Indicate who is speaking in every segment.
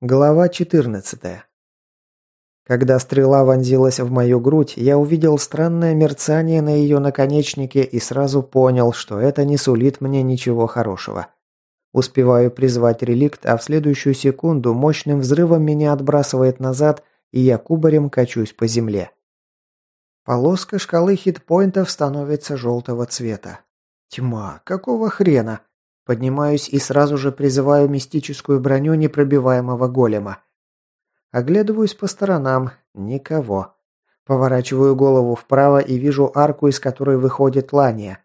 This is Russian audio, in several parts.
Speaker 1: Глава 14. Когда стрела вонзилась в мою грудь, я увидел странное мерцание на ее наконечнике и сразу понял, что это не сулит мне ничего хорошего. Успеваю призвать реликт, а в следующую секунду мощным взрывом меня отбрасывает назад, и я кубарем качусь по земле. Полоска шкалы хитпоинтов становится желтого цвета. Тьма, какого хрена? Поднимаюсь и сразу же призываю мистическую броню непробиваемого голема. Оглядываюсь по сторонам. Никого. Поворачиваю голову вправо и вижу арку, из которой выходит Лания.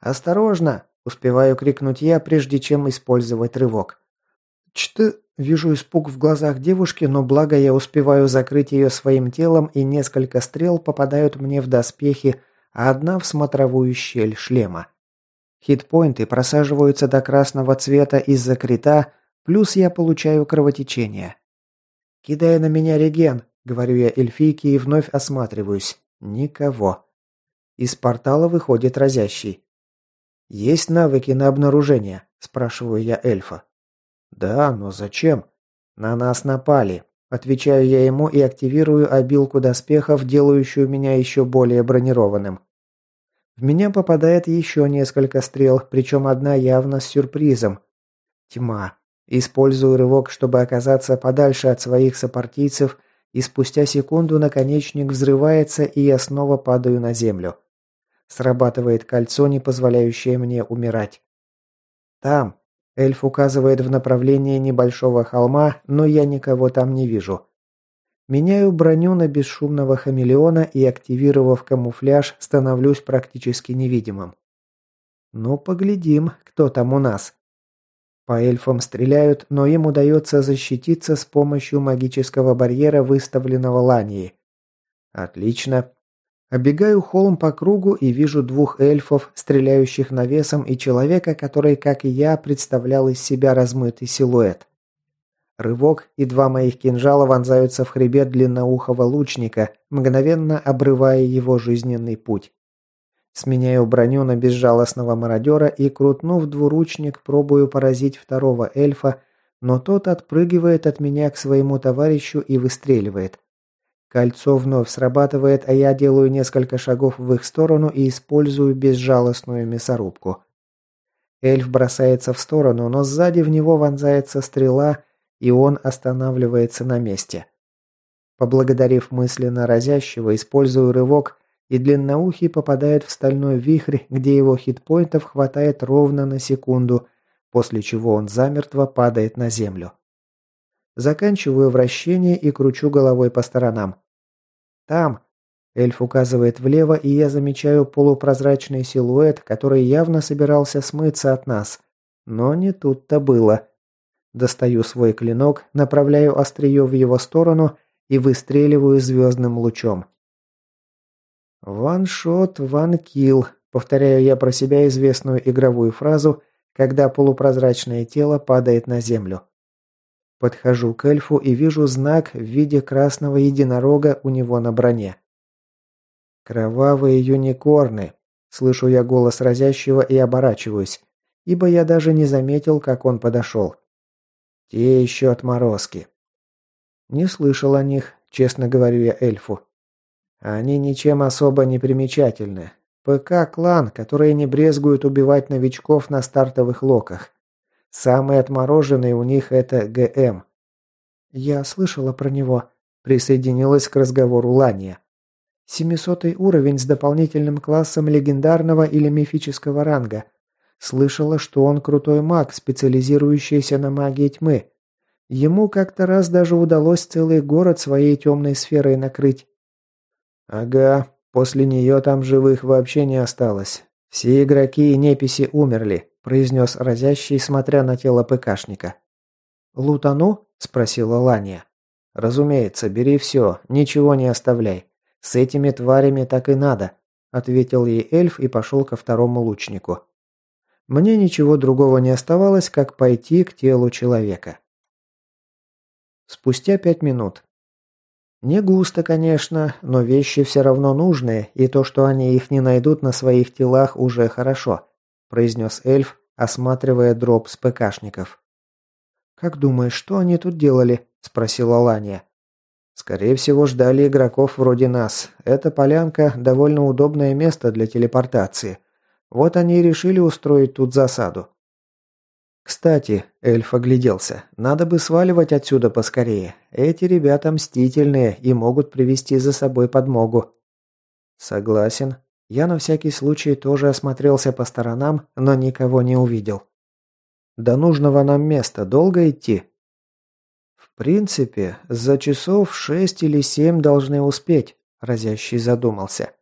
Speaker 1: «Осторожно!» – успеваю крикнуть я, прежде чем использовать рывок. «Чт...» – вижу испуг в глазах девушки, но благо я успеваю закрыть ее своим телом, и несколько стрел попадают мне в доспехи, а одна в смотровую щель шлема. Хитпоинты просаживаются до красного цвета из-за крита, плюс я получаю кровотечение. «Кидай на меня реген», — говорю я эльфийке и вновь осматриваюсь. Никого. Из портала выходит разящий. «Есть навыки на обнаружение?» – спрашиваю я эльфа. «Да, но зачем?» «На нас напали», – отвечаю я ему и активирую обилку доспехов, делающую меня еще более бронированным. В меня попадает еще несколько стрел, причем одна явно с сюрпризом. Тьма. Использую рывок, чтобы оказаться подальше от своих сопартийцев, и спустя секунду наконечник взрывается, и я снова падаю на землю. Срабатывает кольцо, не позволяющее мне умирать. Там. Эльф указывает в направлении небольшого холма, но я никого там не вижу. Меняю броню на бесшумного хамелеона и, активировав камуфляж, становлюсь практически невидимым. Ну, поглядим, кто там у нас. По эльфам стреляют, но им удается защититься с помощью магического барьера, выставленного Ланией. Отлично. Обегаю холм по кругу и вижу двух эльфов, стреляющих навесом, и человека, который, как и я, представлял из себя размытый силуэт. Рывок, и два моих кинжала вонзаются в хребет длинноухого лучника, мгновенно обрывая его жизненный путь. Сменяю броню на безжалостного мародера и, крутнув двуручник, пробую поразить второго эльфа, но тот отпрыгивает от меня к своему товарищу и выстреливает. Кольцо вновь срабатывает, а я делаю несколько шагов в их сторону и использую безжалостную мясорубку. Эльф бросается в сторону, но сзади в него вонзается стрела, и он останавливается на месте. Поблагодарив мысленно разящего, использую рывок, и длинноухий попадает в стальной вихрь, где его хитпоинтов хватает ровно на секунду, после чего он замертво падает на землю. Заканчиваю вращение и кручу головой по сторонам. «Там!» Эльф указывает влево, и я замечаю полупрозрачный силуэт, который явно собирался смыться от нас. Но не тут-то было. Достаю свой клинок, направляю острие в его сторону и выстреливаю звездным лучом. «Ваншот, ванкил», – повторяю я про себя известную игровую фразу, когда полупрозрачное тело падает на землю. Подхожу к эльфу и вижу знак в виде красного единорога у него на броне. «Кровавые юникорны», – слышу я голос разящего и оборачиваюсь, ибо я даже не заметил, как он подошел. Те еще отморозки. Не слышал о них, честно говорю я эльфу. Они ничем особо не примечательны. ПК-клан, которые не брезгуют убивать новичков на стартовых локах. Самый отмороженный у них это ГМ. Я слышала про него, присоединилась к разговору Лания. Семисотый уровень с дополнительным классом легендарного или мифического ранга – Слышала, что он крутой маг, специализирующийся на магии тьмы. Ему как-то раз даже удалось целый город своей темной сферой накрыть. Ага, после нее там живых вообще не осталось. Все игроки и неписи умерли, произнес разящий, смотря на тело ПКшника. «Лутану?» – спросила Лания. «Разумеется, бери все, ничего не оставляй. С этими тварями так и надо», – ответил ей эльф и пошел ко второму лучнику. Мне ничего другого не оставалось, как пойти к телу человека. Спустя пять минут. Не густо, конечно, но вещи все равно нужные, и то, что они их не найдут на своих телах, уже хорошо, произнес эльф, осматривая дроп с ПКшников. «Как думаешь, что они тут делали?» – спросила Лания. «Скорее всего, ждали игроков вроде нас. Эта полянка – довольно удобное место для телепортации. Вот они и решили устроить тут засаду». «Кстати», – эльф огляделся, – «надо бы сваливать отсюда поскорее. Эти ребята мстительные и могут привести за собой подмогу». «Согласен». Я на всякий случай тоже осмотрелся по сторонам, но никого не увидел. До нужного нам места долго идти? В принципе, за часов шесть или семь должны успеть, разящий задумался.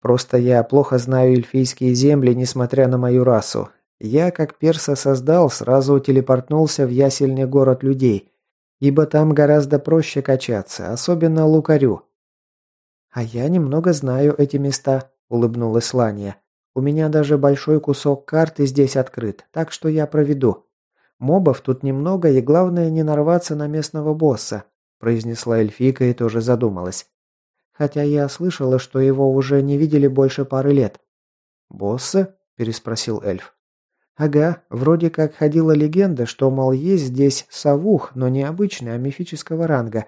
Speaker 1: Просто я плохо знаю эльфийские земли, несмотря на мою расу. Я, как перса создал, сразу телепортнулся в ясельный город людей, ибо там гораздо проще качаться, особенно лукарю. А я немного знаю эти места, улыбнулась Лания. У меня даже большой кусок карты здесь открыт, так что я проведу. Мобов тут немного, и главное не нарваться на местного босса», произнесла эльфийка и тоже задумалась. «Хотя я слышала, что его уже не видели больше пары лет». «Босса?» – переспросил эльф. «Ага, вроде как ходила легенда, что, мол, есть здесь совух, но не обычный, а мифического ранга.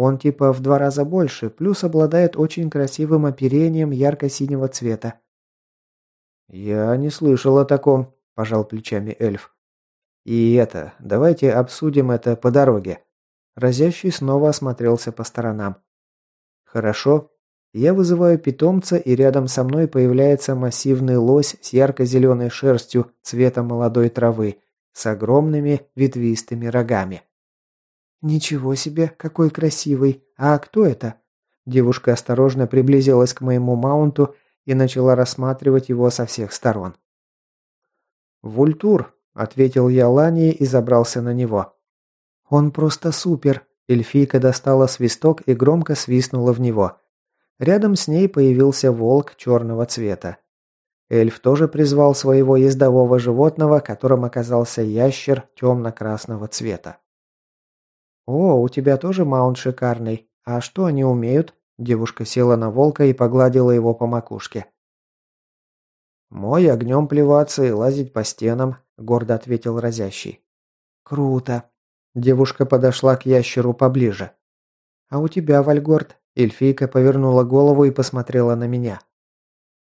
Speaker 1: Он типа в два раза больше, плюс обладает очень красивым оперением ярко-синего цвета. «Я не слышал о таком», – пожал плечами эльф. «И это, давайте обсудим это по дороге». Разящий снова осмотрелся по сторонам. «Хорошо. Я вызываю питомца, и рядом со мной появляется массивный лось с ярко-зеленой шерстью цвета молодой травы, с огромными ветвистыми рогами». «Ничего себе, какой красивый! А кто это?» Девушка осторожно приблизилась к моему маунту и начала рассматривать его со всех сторон. «Вультур», — ответил я Лании и забрался на него. «Он просто супер!» Эльфийка достала свисток и громко свистнула в него. Рядом с ней появился волк черного цвета. Эльф тоже призвал своего ездового животного, которым оказался ящер темно-красного цвета. «О, у тебя тоже маунт шикарный. А что они умеют?» Девушка села на волка и погладила его по макушке. «Мой огнем плеваться и лазить по стенам», – гордо ответил разящий. «Круто!» Девушка подошла к ящеру поближе. «А у тебя, Вальгорд?» Эльфийка повернула голову и посмотрела на меня.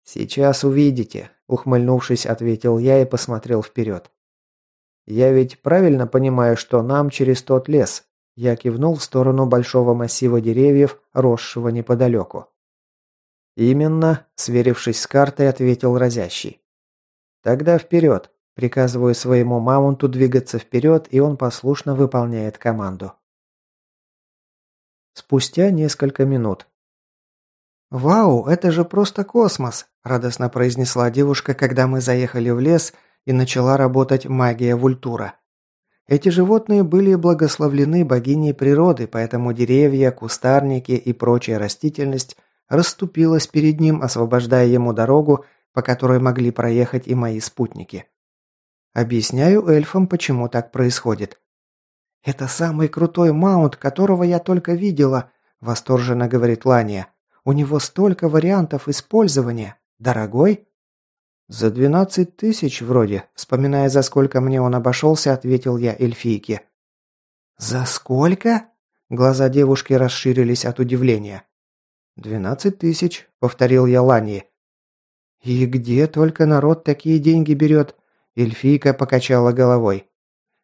Speaker 1: «Сейчас увидите», – ухмыльнувшись, ответил я и посмотрел вперед. «Я ведь правильно понимаю, что нам через тот лес?» Я кивнул в сторону большого массива деревьев, росшего неподалеку. «Именно», – сверившись с картой, ответил разящий. «Тогда вперед!» – приказываю своему маунту двигаться вперед, и он послушно выполняет команду. Спустя несколько минут. «Вау, это же просто космос!» – радостно произнесла девушка, когда мы заехали в лес и начала работать магия Вультура. Эти животные были благословлены богиней природы, поэтому деревья, кустарники и прочая растительность расступилась перед ним, освобождая ему дорогу, по которой могли проехать и мои спутники. Объясняю эльфам, почему так происходит. «Это самый крутой маунт, которого я только видела», – восторженно говорит Лания. «У него столько вариантов использования. Дорогой?» «За двенадцать тысяч вроде», вспоминая, за сколько мне он обошелся, ответил я эльфийке. «За сколько?» Глаза девушки расширились от удивления. «Двенадцать тысяч», — повторил я Ланье. «И где только народ такие деньги берет?» Эльфийка покачала головой.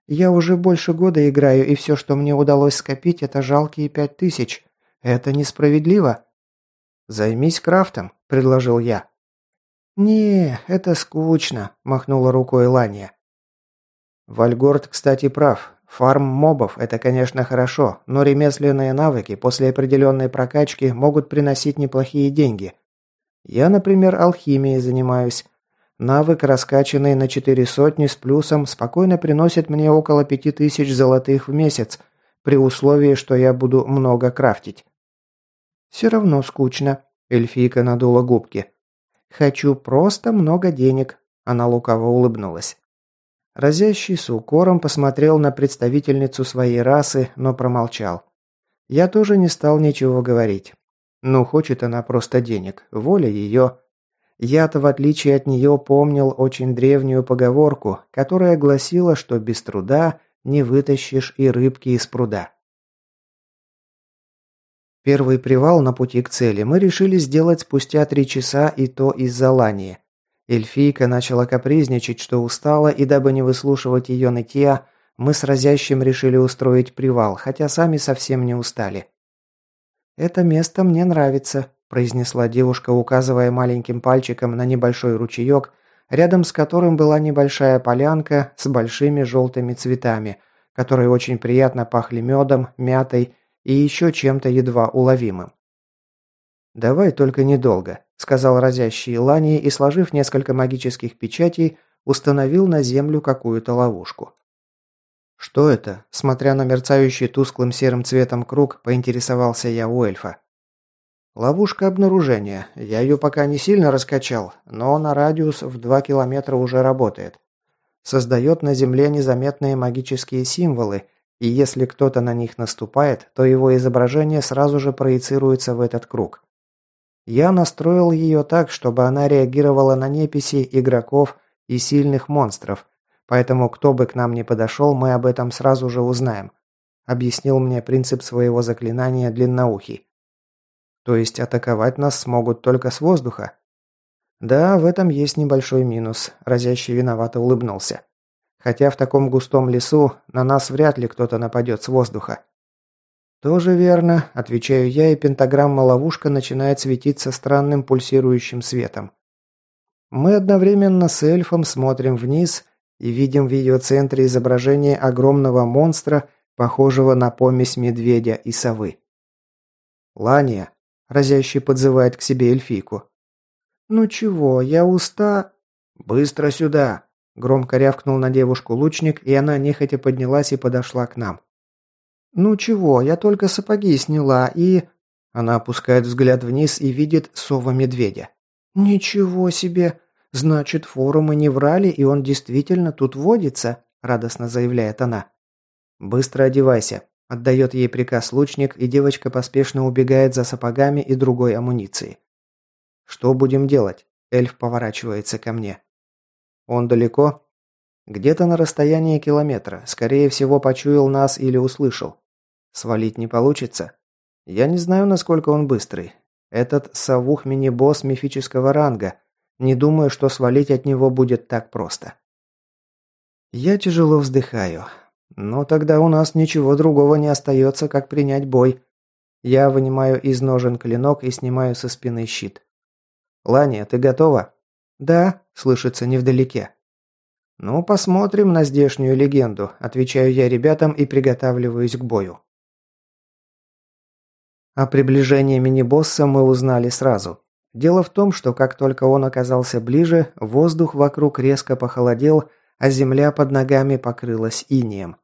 Speaker 1: «Я уже больше года играю, и все, что мне удалось скопить, это жалкие пять тысяч. Это несправедливо». «Займись крафтом», — предложил я. «Не, это скучно», – махнула рукой Лания. Вальгорд, кстати, прав. Фарм мобов – это, конечно, хорошо, но ремесленные навыки после определенной прокачки могут приносить неплохие деньги. Я, например, алхимией занимаюсь. Навык, раскачанный на четыре сотни с плюсом, спокойно приносит мне около пяти тысяч золотых в месяц, при условии, что я буду много крафтить. «Все равно скучно», – эльфийка надула губки. «Хочу просто много денег», – она лукаво улыбнулась. Разящий с укором посмотрел на представительницу своей расы, но промолчал. Я тоже не стал ничего говорить. Ну, хочет она просто денег, воля ее. Я-то, в отличие от нее, помнил очень древнюю поговорку, которая гласила, что без труда не вытащишь и рыбки из пруда. Первый привал на пути к цели мы решили сделать спустя три часа и то из-за лании. Эльфийка начала капризничать, что устала, и дабы не выслушивать ее нытья, мы с разящим решили устроить привал, хотя сами совсем не устали. «Это место мне нравится», – произнесла девушка, указывая маленьким пальчиком на небольшой ручеек, рядом с которым была небольшая полянка с большими желтыми цветами, которые очень приятно пахли медом, мятой и еще чем-то едва уловимым. «Давай только недолго», – сказал разящий Лани и, сложив несколько магических печатей, установил на землю какую-то ловушку. «Что это?» – смотря на мерцающий тусклым серым цветом круг, поинтересовался я у эльфа. «Ловушка обнаружения. Я ее пока не сильно раскачал, но на радиус в два километра уже работает. Создает на Земле незаметные магические символы – и если кто-то на них наступает, то его изображение сразу же проецируется в этот круг. Я настроил ее так, чтобы она реагировала на неписи игроков и сильных монстров, поэтому кто бы к нам ни подошел, мы об этом сразу же узнаем. Объяснил мне принцип своего заклинания длинноухий. То есть атаковать нас смогут только с воздуха? Да, в этом есть небольшой минус, разящий виновато улыбнулся. Хотя в таком густом лесу на нас вряд ли кто-то нападет с воздуха. «Тоже верно», – отвечаю я, и пентаграмма-ловушка начинает светиться странным пульсирующим светом. Мы одновременно с эльфом смотрим вниз и видим в ее центре изображение огромного монстра, похожего на помесь медведя и совы. «Лания», – разящий подзывает к себе эльфийку. «Ну чего, я уста...» «Быстро сюда!» Громко рявкнул на девушку лучник, и она нехотя поднялась и подошла к нам. «Ну чего, я только сапоги сняла и...» Она опускает взгляд вниз и видит сова-медведя. «Ничего себе! Значит, форумы не врали, и он действительно тут водится», радостно заявляет она. «Быстро одевайся», – отдает ей приказ лучник, и девочка поспешно убегает за сапогами и другой амуницией. «Что будем делать?» – эльф поворачивается ко мне. Он далеко? Где-то на расстоянии километра. Скорее всего, почуял нас или услышал. Свалить не получится. Я не знаю, насколько он быстрый. Этот совух мини-босс мифического ранга. Не думаю, что свалить от него будет так просто. Я тяжело вздыхаю. Но тогда у нас ничего другого не остается, как принять бой. Я вынимаю из ножен клинок и снимаю со спины щит. «Ланя, ты готова?» «Да», – слышится невдалеке. «Ну, посмотрим на здешнюю легенду», – отвечаю я ребятам и приготавливаюсь к бою. О приближении мини-босса мы узнали сразу. Дело в том, что как только он оказался ближе, воздух вокруг резко похолодел, а земля под ногами покрылась инеем.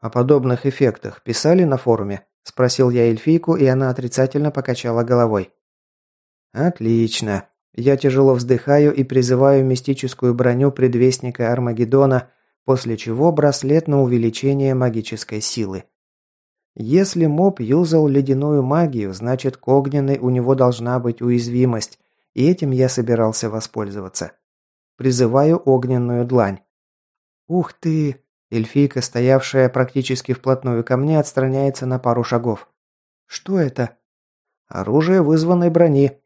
Speaker 1: «О подобных эффектах писали на форуме?» – спросил я эльфийку, и она отрицательно покачала головой. «Отлично. Я тяжело вздыхаю и призываю мистическую броню предвестника Армагеддона, после чего браслет на увеличение магической силы. Если моб юзал ледяную магию, значит к огненной у него должна быть уязвимость, и этим я собирался воспользоваться. Призываю огненную длань. Ух ты! Эльфийка, стоявшая практически вплотную ко мне, отстраняется на пару шагов. Что это? Оружие вызванной брони,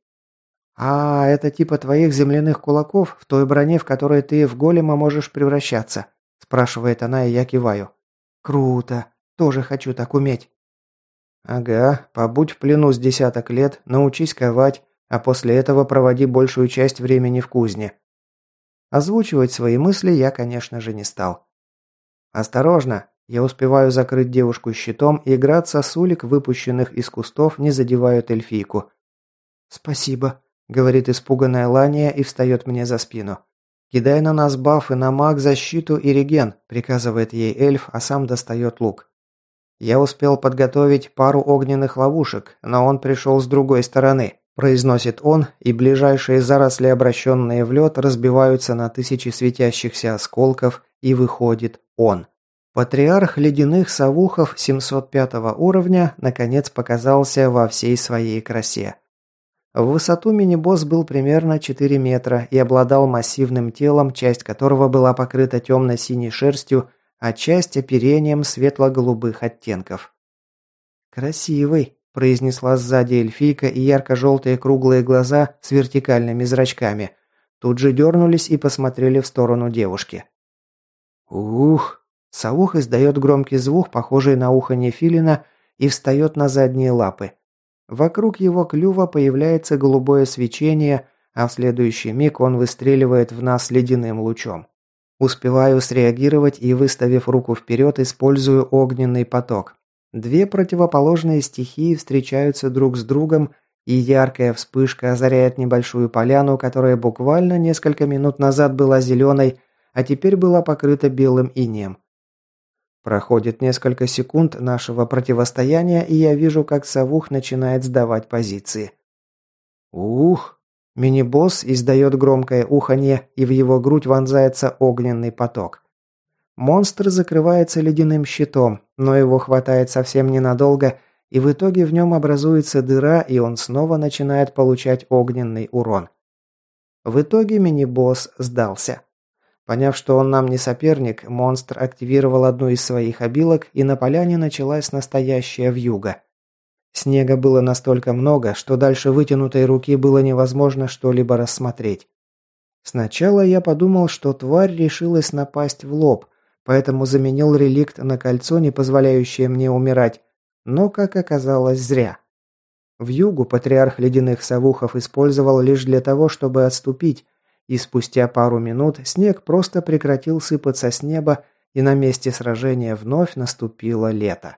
Speaker 1: «А, это типа твоих земляных кулаков в той броне, в которой ты в голема можешь превращаться?» – спрашивает она, и я киваю. «Круто. Тоже хочу так уметь». «Ага, побудь в плену с десяток лет, научись ковать, а после этого проводи большую часть времени в кузне». Озвучивать свои мысли я, конечно же, не стал. «Осторожно!» Я успеваю закрыть девушку щитом, и град сосулек, выпущенных из кустов, не задевают эльфийку. «Спасибо», Говорит испуганная Лания и встает мне за спину. «Кидай на нас бафы на маг, защиту и реген», – приказывает ей эльф, а сам достает лук. «Я успел подготовить пару огненных ловушек, но он пришел с другой стороны», – произносит он, и ближайшие заросли, обращенные в лед, разбиваются на тысячи светящихся осколков, и выходит он. Патриарх ледяных совухов 705 уровня наконец показался во всей своей красе. В высоту мини-босс был примерно 4 метра и обладал массивным телом, часть которого была покрыта темно-синей шерстью, а часть оперением светло-голубых оттенков. «Красивый», – произнесла сзади эльфийка, и ярко-желтые круглые глаза с вертикальными зрачками тут же дернулись и посмотрели в сторону девушки. «Ух!» Савух издает громкий звук, похожий на уханье филина, и встает на задние лапы. Вокруг его клюва появляется голубое свечение, а в следующий миг он выстреливает в нас ледяным лучом. Успеваю среагировать и, выставив руку вперед, использую огненный поток. Две противоположные стихии встречаются друг с другом, и яркая вспышка озаряет небольшую поляну, которая буквально несколько минут назад была зеленой, а теперь была покрыта белым инеем. Проходит несколько секунд нашего противостояния, и я вижу, как Савух начинает сдавать позиции. Ух! Мини-босс издает громкое уханье, и в его грудь вонзается огненный поток. Монстр закрывается ледяным щитом, но его хватает совсем ненадолго, и в итоге в нем образуется дыра, и он снова начинает получать огненный урон. В итоге мини-босс сдался. Поняв, что он нам не соперник, монстр активировал одну из своих обилок, и на поляне началась настоящая вьюга. Снега было настолько много, что дальше вытянутой руки было невозможно что-либо рассмотреть. Сначала я подумал, что тварь решилась напасть в лоб, поэтому заменил реликт на кольцо, не позволяющее мне умирать, но, как оказалось, зря. В югу патриарх ледяных совухов использовал лишь для того, чтобы отступить, и спустя пару минут снег просто прекратил сыпаться с неба, и на месте сражения вновь наступило лето.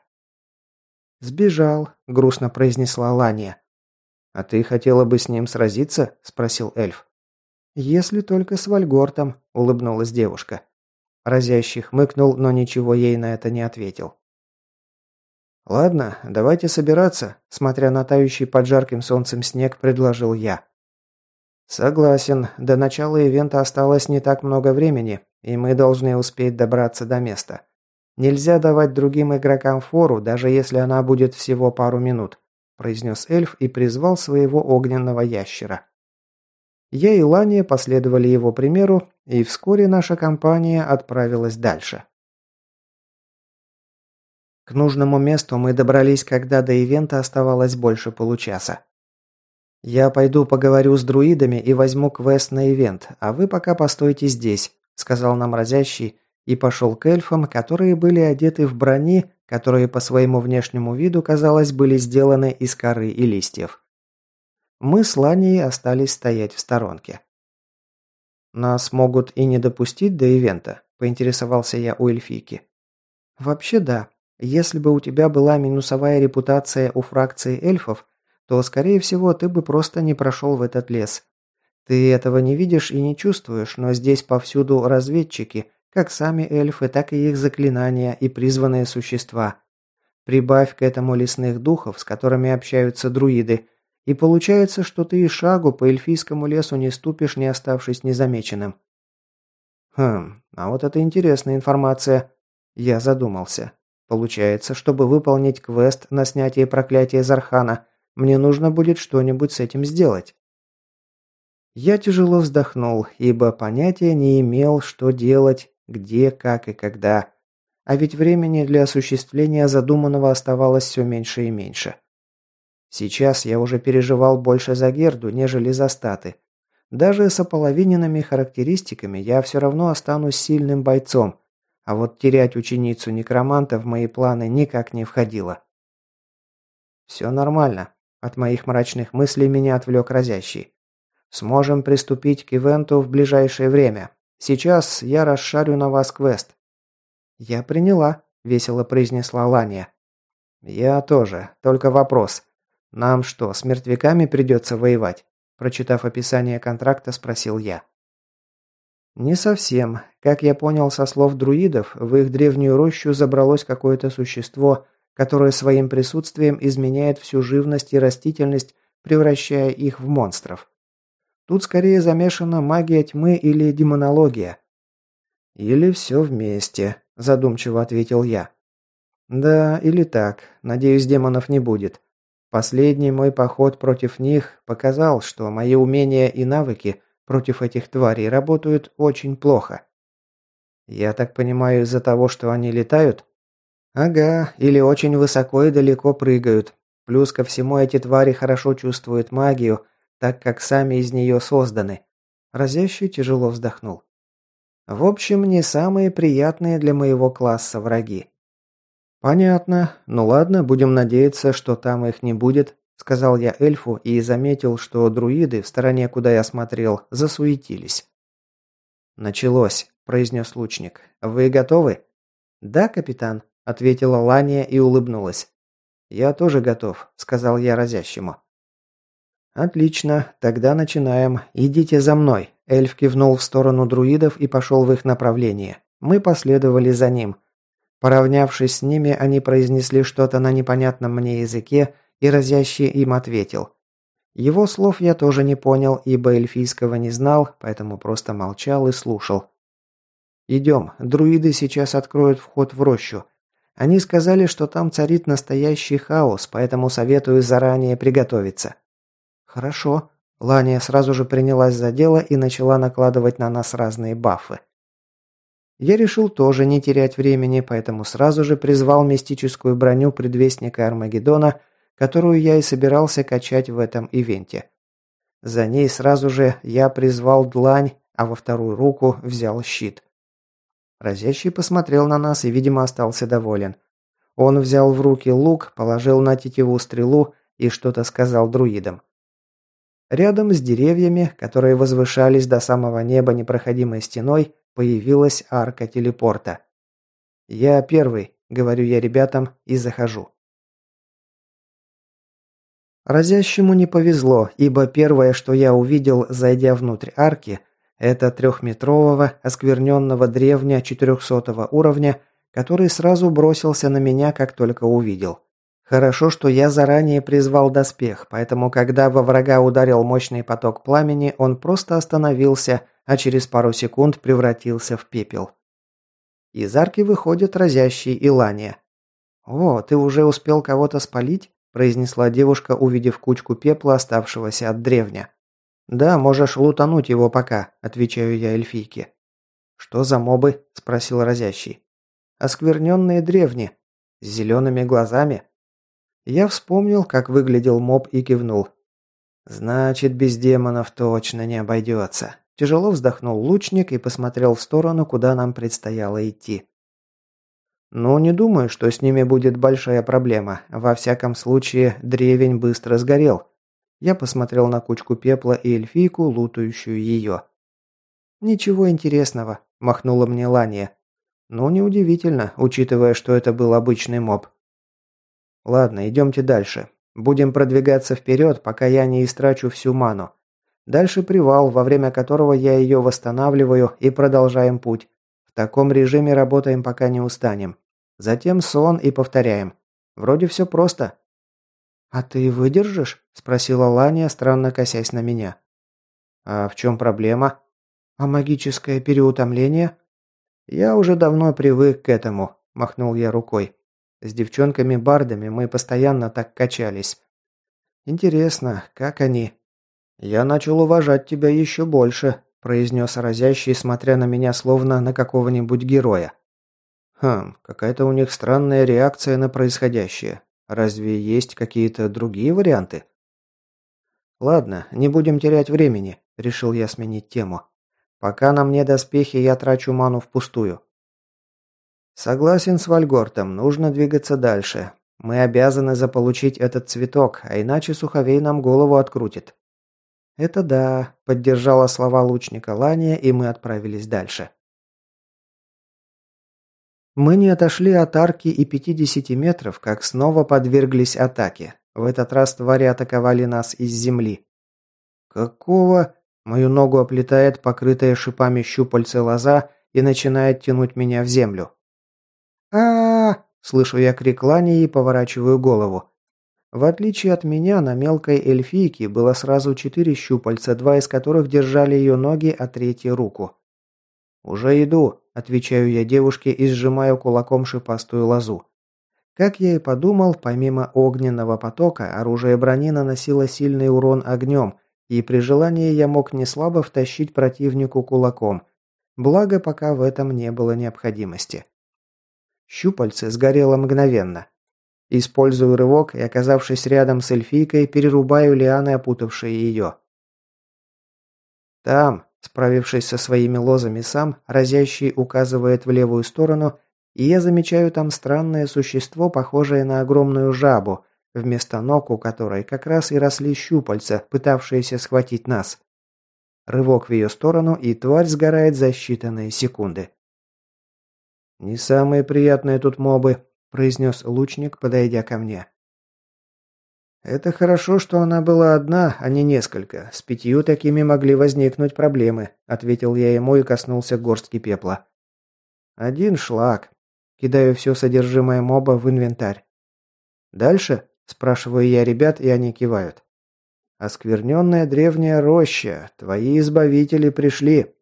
Speaker 1: «Сбежал», — грустно произнесла Лания. «А ты хотела бы с ним сразиться?» – спросил эльф. «Если только с Вальгортом», – улыбнулась девушка. Разящий хмыкнул, но ничего ей на это не ответил. «Ладно, давайте собираться», – смотря на тающий под жарким солнцем снег, предложил я. Согласен, до начала ивента осталось не так много времени, и мы должны успеть добраться до места. Нельзя давать другим игрокам фору, даже если она будет всего пару минут, произнес эльф и призвал своего огненного ящера. Я и Лания последовали его примеру, и вскоре наша компания отправилась дальше. К нужному месту мы добрались, когда до ивента оставалось больше получаса. «Я пойду поговорю с друидами и возьму квест на ивент, а вы пока постойте здесь», – сказал нам разящий и пошел к эльфам, которые были одеты в брони, которые по своему внешнему виду, казалось, были сделаны из коры и листьев. Мы с Ланией остались стоять в сторонке. «Нас могут и не допустить до ивента», – поинтересовался я у эльфийки. «Вообще да. Если бы у тебя была минусовая репутация у фракции эльфов, то, скорее всего, ты бы просто не прошел в этот лес. Ты этого не видишь и не чувствуешь, но здесь повсюду разведчики, как сами эльфы, так и их заклинания и призванные существа. Прибавь к этому лесных духов, с которыми общаются друиды, и получается, что ты и шагу по эльфийскому лесу не ступишь, не оставшись незамеченным. Хм, а вот это интересная информация. Я задумался. Получается, чтобы выполнить квест на снятие проклятия Зархана – мне нужно будет что-нибудь с этим сделать. Я тяжело вздохнул, ибо понятия не имел, что делать, где, как и когда. А ведь времени для осуществления задуманного оставалось все меньше и меньше. Сейчас я уже переживал больше за Герду, нежели за статы. Даже с ополовиненными характеристиками я все равно останусь сильным бойцом, а вот терять ученицу некроманта в мои планы никак не входило. «Все нормально», от моих мрачных мыслей меня отвлек разящий. Сможем приступить к ивенту в ближайшее время. Сейчас я расшарю на вас квест. Я приняла, весело произнесла Лания. Я тоже, только вопрос. Нам что, с мертвяками придется воевать? Прочитав описание контракта, спросил я. Не совсем. Как я понял со слов друидов, в их древнюю рощу забралось какое-то существо, которое своим присутствием изменяет всю живность и растительность, превращая их в монстров. Тут скорее замешана магия тьмы или демонология. Или все вместе, задумчиво ответил я. Да, или так. Надеюсь, демонов не будет. Последний мой поход против них показал, что мои умения и навыки против этих тварей работают очень плохо. «Я так понимаю, из-за того, что они летают?» «Ага, или очень высоко и далеко прыгают. Плюс ко всему эти твари хорошо чувствуют магию, так как сами из нее созданы». Разящий тяжело вздохнул. «В общем, не самые приятные для моего класса враги». «Понятно. Ну ладно, будем надеяться, что там их не будет», сказал я эльфу и заметил, что друиды в стороне, куда я смотрел, засуетились. «Началось», – произнес лучник. «Вы готовы?» «Да, капитан», – ответила Лания и улыбнулась. «Я тоже готов», – сказал я разящему. «Отлично, тогда начинаем. Идите за мной». Эльф кивнул в сторону друидов и пошел в их направление. Мы последовали за ним. Поравнявшись с ними, они произнесли что-то на непонятном мне языке, и разящий им ответил. Его слов я тоже не понял, ибо эльфийского не знал, поэтому просто молчал и слушал. «Идем, друиды сейчас откроют вход в рощу. Они сказали, что там царит настоящий хаос, поэтому советую заранее приготовиться». «Хорошо». Лания сразу же принялась за дело и начала накладывать на нас разные бафы. Я решил тоже не терять времени, поэтому сразу же призвал мистическую броню предвестника Армагеддона которую я и собирался качать в этом ивенте. За ней сразу же я призвал длань, а во вторую руку взял щит. Разящий посмотрел на нас и, видимо, остался доволен. Он взял в руки лук, положил на тетиву стрелу и что-то сказал друидам. Рядом с деревьями, которые возвышались до самого неба непроходимой стеной, появилась арка телепорта. «Я первый», — говорю я ребятам и захожу. Разящему не повезло, ибо первое, что я увидел, зайдя внутрь арки, это трехметрового, оскверненного древня 400 уровня, который сразу бросился на меня, как только увидел. Хорошо, что я заранее призвал доспех, поэтому когда во врага ударил мощный поток пламени, он просто остановился, а через пару секунд превратился в пепел. Из арки выходит разящий Илания. «О, ты уже успел кого-то спалить?» произнесла девушка, увидев кучку пепла, оставшегося от древня. «Да, можешь лутануть его пока», – отвечаю я эльфийке. «Что за мобы?» – спросил разящий. «Оскверненные древни. С зелеными глазами?» Я вспомнил, как выглядел моб и кивнул. «Значит, без демонов точно не обойдется». Тяжело вздохнул лучник и посмотрел в сторону, куда нам предстояло идти. «Ну, не думаю, что с ними будет большая проблема. Во всяком случае, древень быстро сгорел». Я посмотрел на кучку пепла и эльфийку, лутающую ее. «Ничего интересного», – махнула мне Лания. «Ну, неудивительно, учитывая, что это был обычный моб». «Ладно, идемте дальше. Будем продвигаться вперед, пока я не истрачу всю ману. Дальше привал, во время которого я ее восстанавливаю и продолжаем путь. В таком режиме работаем, пока не устанем. Затем сон и повторяем. Вроде все просто. «А ты выдержишь?» – спросила Ланя, странно косясь на меня. «А в чем проблема?» «А магическое переутомление?» «Я уже давно привык к этому», – махнул я рукой. «С девчонками-бардами мы постоянно так качались. Интересно, как они?» «Я начал уважать тебя еще больше», – произнес разящий, смотря на меня словно на какого-нибудь героя. «Хм, какая-то у них странная реакция на происходящее. Разве есть какие-то другие варианты?» «Ладно, не будем терять времени», – решил я сменить тему. «Пока на мне доспехи, я трачу ману впустую». «Согласен с Вальгортом, нужно двигаться дальше. Мы обязаны заполучить этот цветок, а иначе Суховей нам голову открутит. «Это да», – поддержала слова лучника Лания, и мы отправились дальше. Мы не отошли от арки и 50 метров, как снова подверглись атаке. В этот раз твари атаковали нас из земли. «Какого?» Мою ногу оплетает покрытая шипами щупальце лоза и начинает тянуть меня в землю. а, -а, -а Слышу я крик Лани и поворачиваю голову. В отличие от меня, на мелкой эльфийке было сразу четыре щупальца, два из которых держали ее ноги, а третий – руку. «Уже иду», – отвечаю я девушке и сжимаю кулаком шипастую лозу. Как я и подумал, помимо огненного потока, оружие брони наносило сильный урон огнем, и при желании я мог неслабо втащить противнику кулаком. Благо, пока в этом не было необходимости. Щупальце сгорело мгновенно. Использую рывок и, оказавшись рядом с эльфийкой, перерубаю лианы, опутавшие ее. Там, справившись со своими лозами сам, разящий указывает в левую сторону, и я замечаю там странное существо, похожее на огромную жабу, вместо ног у которой как раз и росли щупальца, пытавшиеся схватить нас. Рывок в ее сторону, и тварь сгорает за считанные секунды. «Не самые приятные тут мобы», – произнес лучник, подойдя ко мне. «Это хорошо, что она была одна, а не несколько. С пятью такими могли возникнуть проблемы», – ответил я ему и коснулся горстки пепла. «Один шлак. Кидаю все содержимое моба в инвентарь. Дальше?» – спрашиваю я ребят, и они кивают. «Оскверненная древняя роща. Твои избавители пришли».